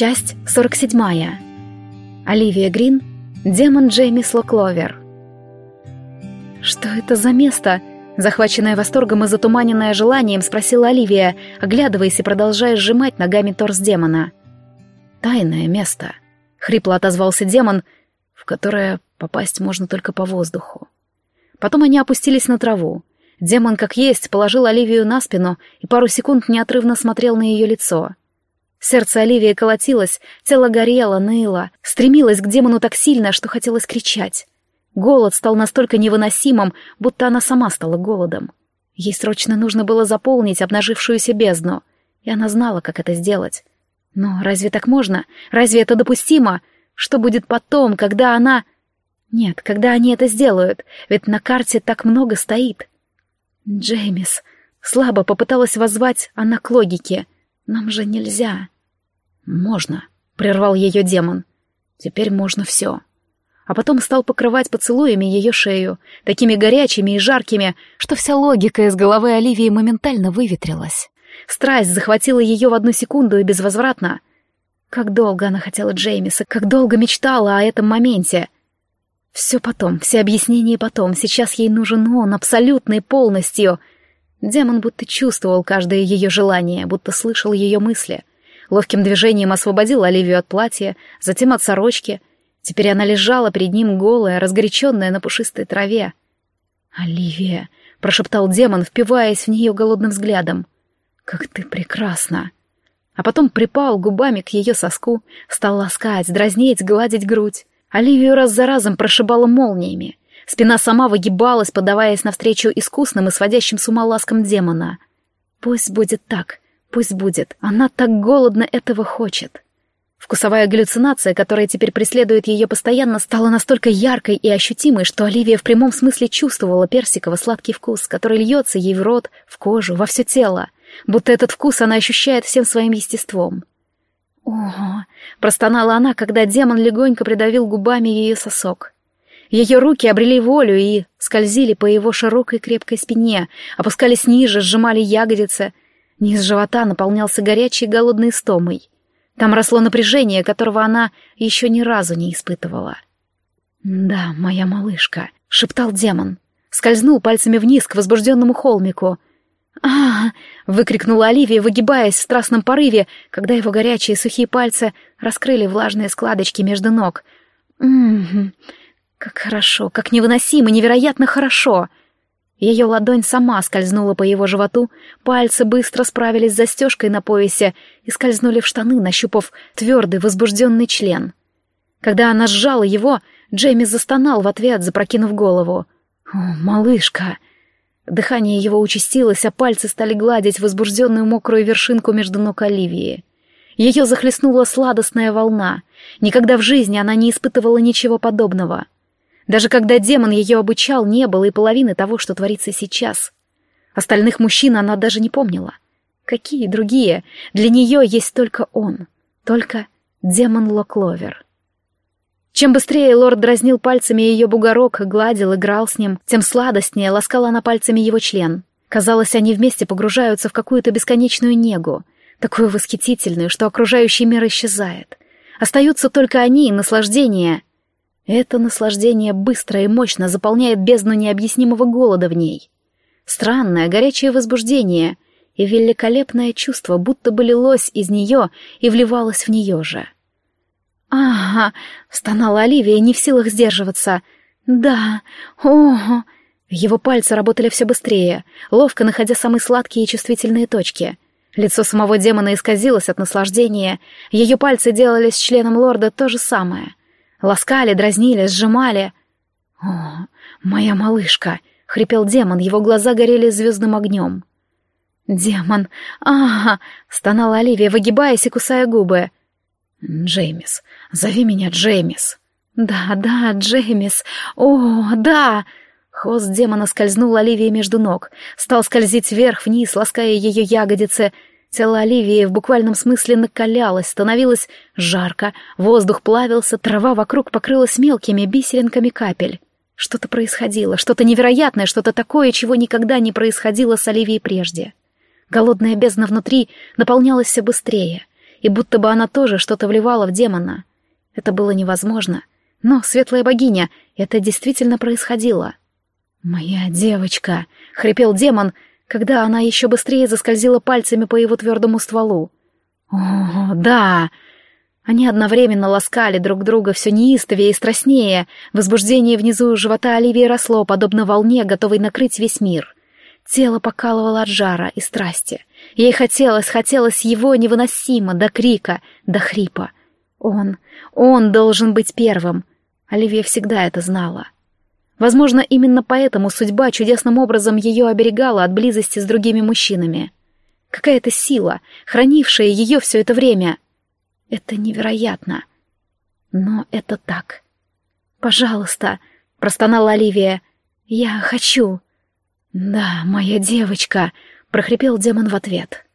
Часть 47. Оливия Грин, демон Джеймис Локловер. «Что это за место?» Захваченная восторгом и затуманенная желанием, спросила Оливия, оглядываясь и продолжая сжимать ногами торс демона. «Тайное место», — хрипло отозвался демон, в которое попасть можно только по воздуху. Потом они опустились на траву. Демон, как есть, положил Оливию на спину и пару секунд неотрывно смотрел на ее лицо — Сердце Оливии колотилось, тело горело, ныло, стремилось к демону так сильно, что хотелось кричать. Голод стал настолько невыносимым, будто она сама стала голодом. Ей срочно нужно было заполнить обнажившуюся бездну, и она знала, как это сделать. Но разве так можно? Разве это допустимо? Что будет потом, когда она... Нет, когда они это сделают, ведь на карте так много стоит. Джеймис. Слабо попыталась воззвать она к логике — нам же нельзя. Можно, прервал ее демон. Теперь можно все. А потом стал покрывать поцелуями ее шею, такими горячими и жаркими, что вся логика из головы Оливии моментально выветрилась. Страсть захватила ее в одну секунду и безвозвратно. Как долго она хотела Джеймиса, как долго мечтала о этом моменте. Все потом, все объяснения потом, сейчас ей нужен он, абсолютный, полностью — Демон будто чувствовал каждое ее желание, будто слышал ее мысли. Ловким движением освободил Оливию от платья, затем от сорочки. Теперь она лежала перед ним голая, разгоряченная на пушистой траве. «Оливия!» — прошептал демон, впиваясь в нее голодным взглядом. «Как ты прекрасна!» А потом припал губами к ее соску, стал ласкать, дразнить, гладить грудь. Оливию раз за разом прошибала молниями. Спина сама выгибалась, подаваясь навстречу искусным и сводящим с ума ласкам демона. Пусть будет так, пусть будет. Она так голодно этого хочет. Вкусовая галлюцинация, которая теперь преследует ее постоянно, стала настолько яркой и ощутимой, что Оливия в прямом смысле чувствовала персиково-сладкий вкус, который льется ей в рот, в кожу, во все тело. Будто этот вкус она ощущает всем своим естеством. «Ого!» — простонала она, когда демон легонько придавил губами ее сосок. Ее руки обрели волю и скользили по его широкой крепкой спине, опускались ниже, сжимали ягодицы. Низ живота наполнялся горячей голодной стомой. Там росло напряжение, которого она еще ни разу не испытывала. «Да, моя малышка», — шептал демон. Скользнул пальцами вниз к возбужденному холмику. а, выкрикнула Оливия, выгибаясь в страстном порыве, когда его горячие сухие пальцы раскрыли влажные складочки между ног. «М-м-м, как хорошо, как невыносимо, невероятно хорошо. Ее ладонь сама скользнула по его животу, пальцы быстро справились с застежкой на поясе и скользнули в штаны, нащупав твердый, возбужденный член. Когда она сжала его, Джейми застонал в ответ, запрокинув голову. «О, малышка!» Дыхание его участилось, а пальцы стали гладить возбужденную мокрую вершинку между ног Оливии. Ее захлестнула сладостная волна. Никогда в жизни она не испытывала ничего подобного — даже когда демон ее обучал, не было и половины того, что творится сейчас. Остальных мужчин она даже не помнила. Какие другие? Для нее есть только он. Только демон Локловер. Чем быстрее лорд дразнил пальцами ее бугорок, гладил, играл с ним, тем сладостнее ласкала она пальцами его член. Казалось, они вместе погружаются в какую-то бесконечную негу, такую восхитительную, что окружающий мир исчезает. Остаются только они и наслаждение — это наслаждение быстро и мощно заполняет бездну необъяснимого голода в ней. Странное, горячее возбуждение и великолепное чувство будто бы лилось из нее и вливалось в нее же. «Ага», — стонала Оливия, не в силах сдерживаться. «Да, ого». Его пальцы работали все быстрее, ловко находя самые сладкие и чувствительные точки. Лицо самого демона исказилось от наслаждения, ее пальцы делали с членом лорда то же самое. Ласкали, дразнили, сжимали. «О, моя малышка!» — хрипел демон, его глаза горели звездным огнем. «Демон! Ага!» — стонала Оливия, выгибаясь и кусая губы. «Джеймис! Зови меня Джеймис!» «Да, да, Джеймис! О, да!» Хвост демона скользнул Оливии между ног, стал скользить вверх-вниз, лаская ее ягодицы — Тело Оливии в буквальном смысле накалялось, становилось жарко, воздух плавился, трава вокруг покрылась мелкими бисеринками капель. Что-то происходило, что-то невероятное, что-то такое, чего никогда не происходило с Оливией прежде. Голодная бездна внутри наполнялась все быстрее, и будто бы она тоже что-то вливала в демона. Это было невозможно. Но, светлая богиня, это действительно происходило. «Моя девочка!» — хрипел демон, когда она еще быстрее заскользила пальцами по его твердому стволу. «О, да!» Они одновременно ласкали друг друга все неистовее и страстнее. Возбуждение внизу живота Оливии росло, подобно волне, готовой накрыть весь мир. Тело покалывало от жара и страсти. Ей хотелось, хотелось его невыносимо, до крика, до хрипа. Он, он должен быть первым. Оливия всегда это знала. Возможно, именно поэтому судьба чудесным образом ее оберегала от близости с другими мужчинами. Какая-то сила, хранившая ее все это время — это невероятно. Но это так. «Пожалуйста», — простонала Оливия. «Я хочу». «Да, моя девочка», — прохрипел демон в ответ.